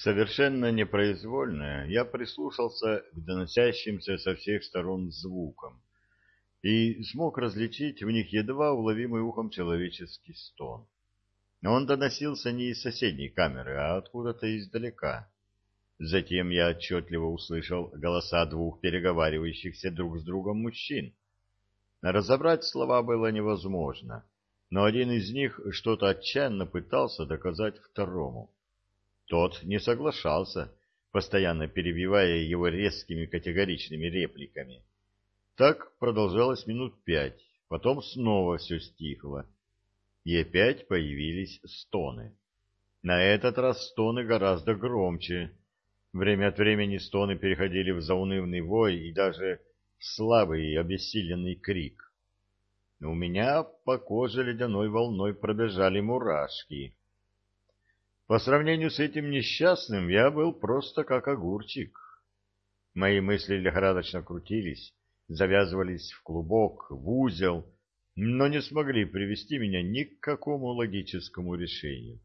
Совершенно непроизвольно я прислушался к доносящимся со всех сторон звукам и смог различить в них едва уловимый ухом человеческий стон. Но он доносился не из соседней камеры, а откуда-то издалека. Затем я отчетливо услышал голоса двух переговаривающихся друг с другом мужчин. Разобрать слова было невозможно, но один из них что-то отчаянно пытался доказать второму. Тот не соглашался, постоянно перебивая его резкими категоричными репликами. Так продолжалось минут пять, потом снова все стихло, и опять появились стоны. На этот раз стоны гораздо громче. Время от времени стоны переходили в заунывный вой и даже слабый обессиленный крик. У меня по коже ледяной волной пробежали мурашки. По сравнению с этим несчастным я был просто как огурчик. Мои мысли лихорадочно крутились, завязывались в клубок, в узел, но не смогли привести меня ни к какому логическому решению.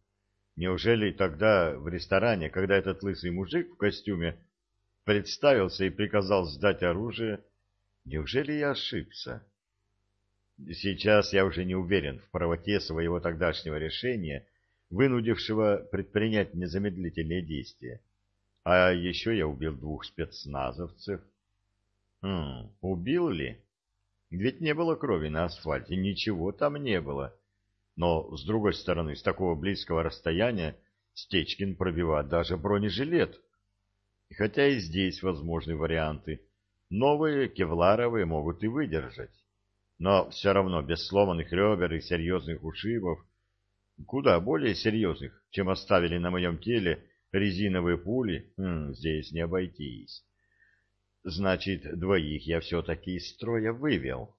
Неужели тогда в ресторане, когда этот лысый мужик в костюме представился и приказал сдать оружие, неужели я ошибся? Сейчас я уже не уверен в правоте своего тогдашнего решения, вынудившего предпринять незамедлительные действия. А еще я убил двух спецназовцев. Хм, убил ли? Ведь не было крови на асфальте, ничего там не было. Но, с другой стороны, с такого близкого расстояния Стечкин пробивает даже бронежилет. Хотя и здесь возможны варианты, новые кевларовые могут и выдержать. Но все равно без сломанных ребер и серьезных ушибов, куда более серьезных, чем оставили на моем теле резиновые пули, здесь не обойтись. Значит, двоих я все-таки из строя вывел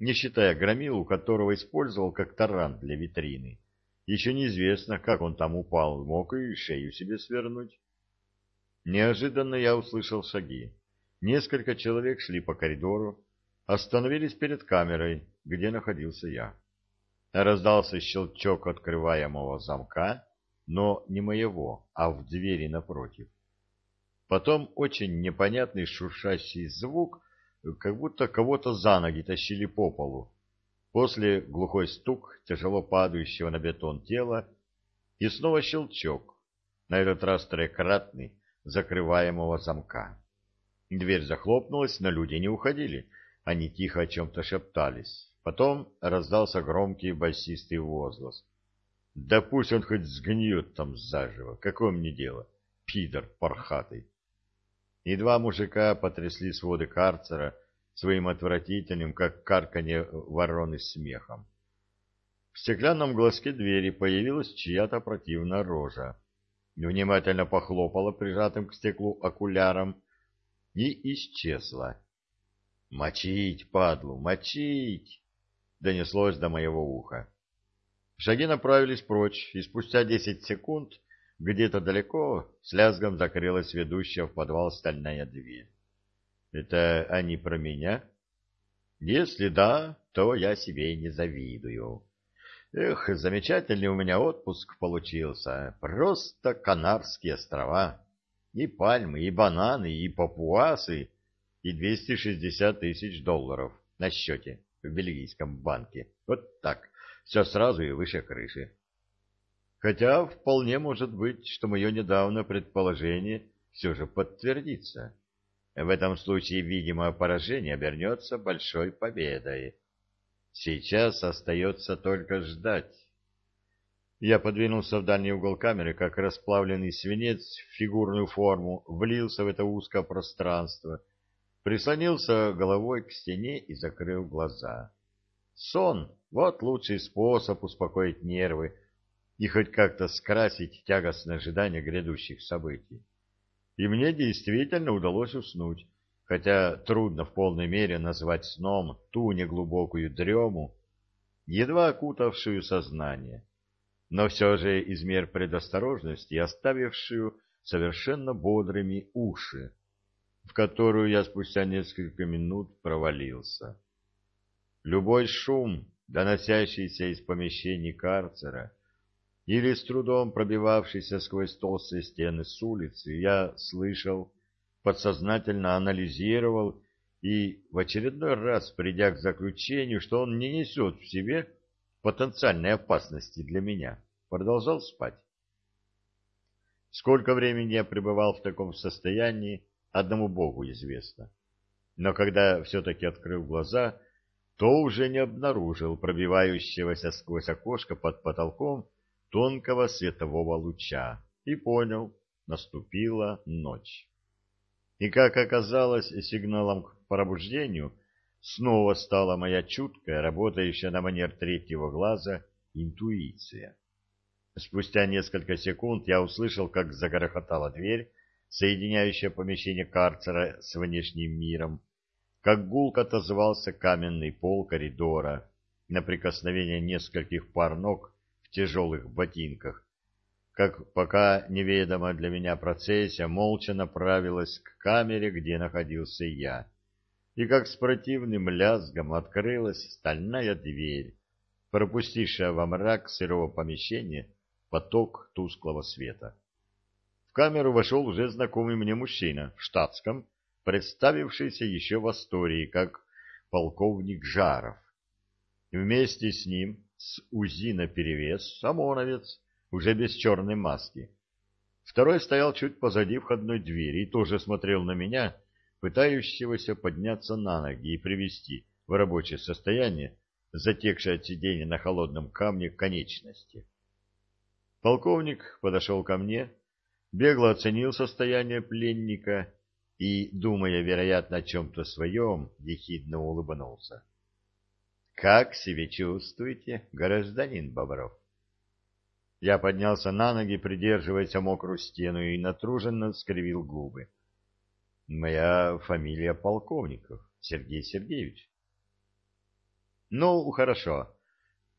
не считая громилу, которого использовал как таран для витрины. Еще неизвестно, как он там упал, мог и шею себе свернуть. Неожиданно я услышал шаги. Несколько человек шли по коридору, остановились перед камерой, где находился я. Раздался щелчок открываемого замка, но не моего, а в двери напротив. Потом очень непонятный шуршащий звук — как будто кого-то за ноги тащили по полу. После глухой стук тяжело падающего на бетон тела и снова щелчок, на этот раз трекратный, закрываемого замка. Дверь захлопнулась, но люди не уходили, они тихо о чем-то шептались. Потом раздался громкий басистый возглас. «Да пусть он хоть сгниет там заживо, какое мне дело, пидор пархатый!» и два мужика потрясли своды карцера своим отвратительным, как карканье вороны, смехом. В стеклянном глазке двери появилась чья-то противная рожа. Внимательно похлопала прижатым к стеклу окуляром и исчезла. «Мочить, падлу, мочить!» — донеслось до моего уха. Шаги направились прочь, и спустя десять секунд где-то далеко с лязгом закрылась ведущая в подвал стальная дверь. Это они про меня? Если да, то я себе не завидую. Эх, замечательный у меня отпуск получился. Просто Канарские острова. И пальмы, и бананы, и папуасы, и 260 тысяч долларов на счете в бельгийском банке. Вот так, все сразу и выше крыши. Хотя вполне может быть, что мое недавно предположение все же подтвердится. В этом случае видимое поражение обернется большой победой. Сейчас остается только ждать. Я подвинулся в дальний угол камеры, как расплавленный свинец в фигурную форму, влился в это узкое пространство, прислонился головой к стене и закрыл глаза. Сон — вот лучший способ успокоить нервы, и хоть как-то скрасить тягостное ожидание грядущих событий. И мне действительно удалось уснуть, хотя трудно в полной мере назвать сном ту неглубокую дрему, едва окутавшую сознание, но все же из мер предосторожности оставившую совершенно бодрыми уши, в которую я спустя несколько минут провалился. Любой шум, доносящийся из помещений карцера, или с трудом пробивавшийся сквозь толстые стены с улицы, я слышал, подсознательно анализировал и в очередной раз, придя к заключению, что он не несет в себе потенциальной опасности для меня, продолжал спать. Сколько времени я пребывал в таком состоянии, одному Богу известно. Но когда все-таки открыл глаза, то уже не обнаружил пробивающегося сквозь окошко под потолком тонкого светового луча и понял, наступила ночь. И, как оказалось, сигналом к пробуждению снова стала моя чуткая, работающая на манер третьего глаза, интуиция. Спустя несколько секунд я услышал, как загорохотала дверь, соединяющая помещение карцера с внешним миром, как гулко отозвался каменный пол коридора на прикосновение нескольких пар ног в тяжелых ботинках, как пока неведомая для меня процессия молча направилась к камере, где находился я, и как с противным лязгом открылась стальная дверь, пропустившая во мрак сырого помещения поток тусклого света. В камеру вошел уже знакомый мне мужчина в штатском, представившийся еще в Астории как полковник Жаров. Вместе с ним, с УЗИ наперевес, ОМОНовец, уже без черной маски. Второй стоял чуть позади входной двери и тоже смотрел на меня, пытающегося подняться на ноги и привести в рабочее состояние затекшее от сидения на холодном камне конечности. Полковник подошел ко мне, бегло оценил состояние пленника и, думая, вероятно, о чем-то своем, ехидно улыбнулся. — Как себя чувствуете, гражданин Бобров? Я поднялся на ноги, придерживаясь мокрую стену, и натруженно скривил губы. — Моя фамилия Полковников, Сергей Сергеевич. — Ну, хорошо.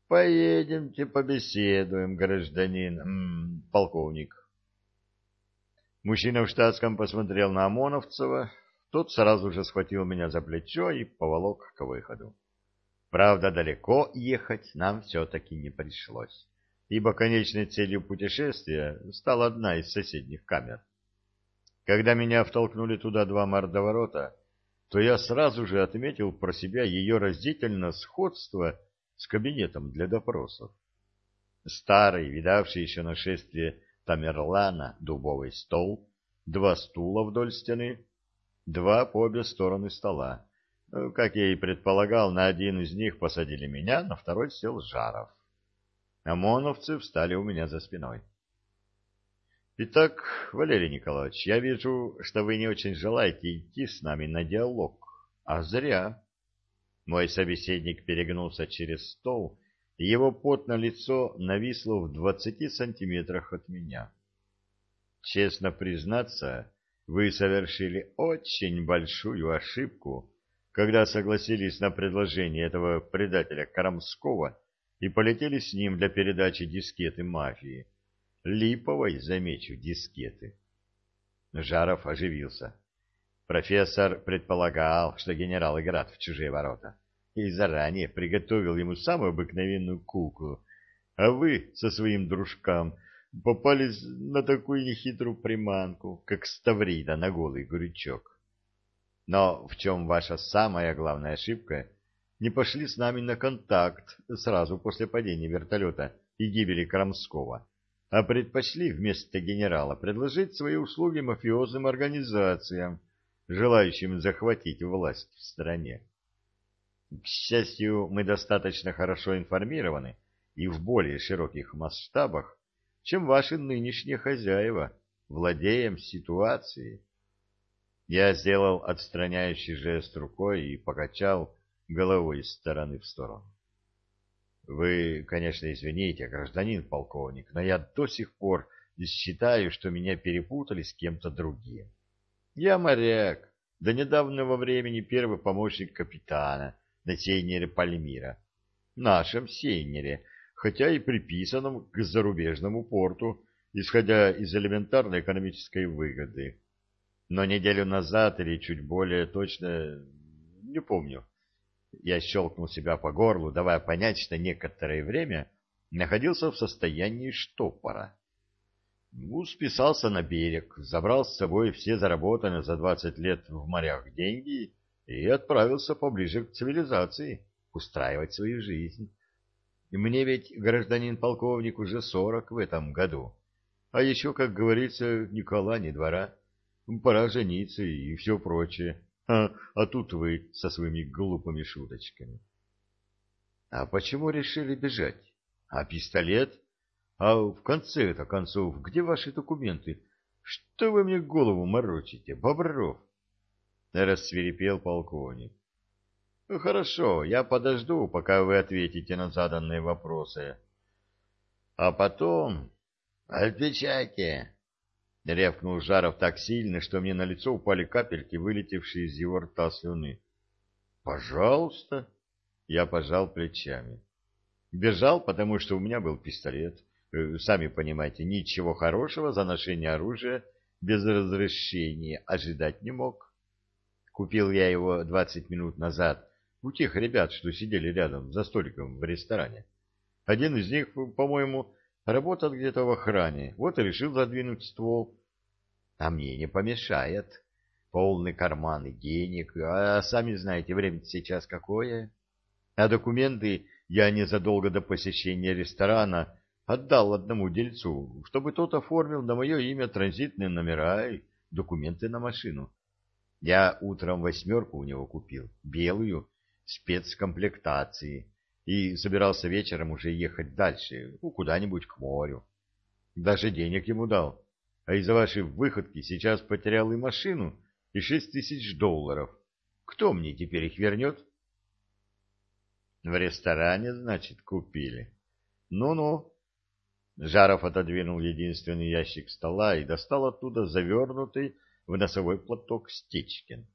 Поедемте побеседуем, гражданин м -м, полковник. Мужчина в штатском посмотрел на ОМОНовцева, тот сразу же схватил меня за плечо и поволок к выходу. Правда, далеко ехать нам все-таки не пришлось, ибо конечной целью путешествия стала одна из соседних камер. Когда меня втолкнули туда два мордоворота, то я сразу же отметил про себя ее разительное сходство с кабинетом для допросов. Старый, видавший еще нашествие Тамерлана, дубовый стол, два стула вдоль стены, два по обе стороны стола. Как я и предполагал, на один из них посадили меня, на второй сел Жаров. ОМОНовцы встали у меня за спиной. Итак, Валерий Николаевич, я вижу, что вы не очень желаете идти с нами на диалог. А зря. Мой собеседник перегнулся через стол, и его потное лицо нависло в двадцати сантиметрах от меня. Честно признаться, вы совершили очень большую ошибку, когда согласились на предложение этого предателя Карамского и полетели с ним для передачи дискеты мафии. Липовой, замечу, дискеты. Жаров оживился. Профессор предполагал, что генерал играет в чужие ворота, и заранее приготовил ему самую обыкновенную куклу, а вы со своим дружком попались на такую нехитрую приманку, как ставрида на голый горючок. Но в чем ваша самая главная ошибка? Не пошли с нами на контакт сразу после падения вертолета и гибели Крамского, а предпочли вместо генерала предложить свои услуги мафиозным организациям, желающим захватить власть в стране. К счастью, мы достаточно хорошо информированы и в более широких масштабах, чем ваши нынешние хозяева, владеем ситуацией. Я сделал отстраняющий жест рукой и покачал головой из стороны в сторону. Вы, конечно, извините, гражданин полковник, но я до сих пор считаю, что меня перепутали с кем-то другим. Я моряк, до недавнего времени первый помощник капитана на сейнере Пальмира, нашем сейнере, хотя и приписанном к зарубежному порту, исходя из элементарной экономической выгоды. Но неделю назад, или чуть более точно, не помню, я щелкнул себя по горлу, давая понять, что некоторое время находился в состоянии штопора. Ну, списался на берег, забрал с собой все заработанные за двадцать лет в морях деньги и отправился поближе к цивилизации, устраивать свою жизнь. И мне ведь, гражданин-полковник, уже сорок в этом году. А еще, как говорится, ни кола, ни двора. Пора жениться и все прочее. А, а тут вы со своими глупыми шуточками. А почему решили бежать? А пистолет? А в конце-то концов, где ваши документы? Что вы мне голову морочите, Бобров? Рассверепел полковник. Ну, хорошо, я подожду, пока вы ответите на заданные вопросы. А потом... Отвечайте! Рявкнул Жаров так сильно, что мне на лицо упали капельки, вылетевшие из его рта слюны. Пожалуйста. Я пожал плечами. Бежал, потому что у меня был пистолет. Э, сами понимаете, ничего хорошего за ношение оружия без разрешения ожидать не мог. Купил я его двадцать минут назад у тех ребят, что сидели рядом за столиком в ресторане. Один из них, по-моему, работал где-то в охране, вот и решил задвинуть ствол. А мне не помешает. Полный карман денег, а сами знаете, время сейчас какое. А документы я незадолго до посещения ресторана отдал одному дельцу, чтобы тот оформил на мое имя транзитные номера и документы на машину. Я утром восьмерку у него купил, белую, спецкомплектации и собирался вечером уже ехать дальше, ну, куда-нибудь к морю. Даже денег ему дал. А из-за вашей выходки сейчас потерял и машину, и шесть тысяч долларов. Кто мне теперь их вернет? В ресторане, значит, купили. Ну-ну. Жаров отодвинул единственный ящик стола и достал оттуда завернутый в носовой платок Стечкин.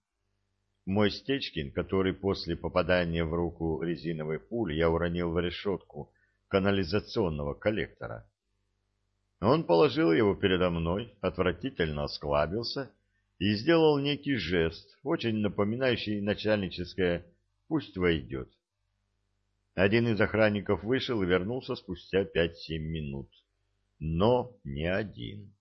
Мой Стечкин, который после попадания в руку резиновой пули я уронил в решетку канализационного коллектора. Он положил его передо мной, отвратительно осклабился и сделал некий жест, очень напоминающий начальническое «пусть войдет». Один из охранников вышел и вернулся спустя пять-семь минут. Но не один.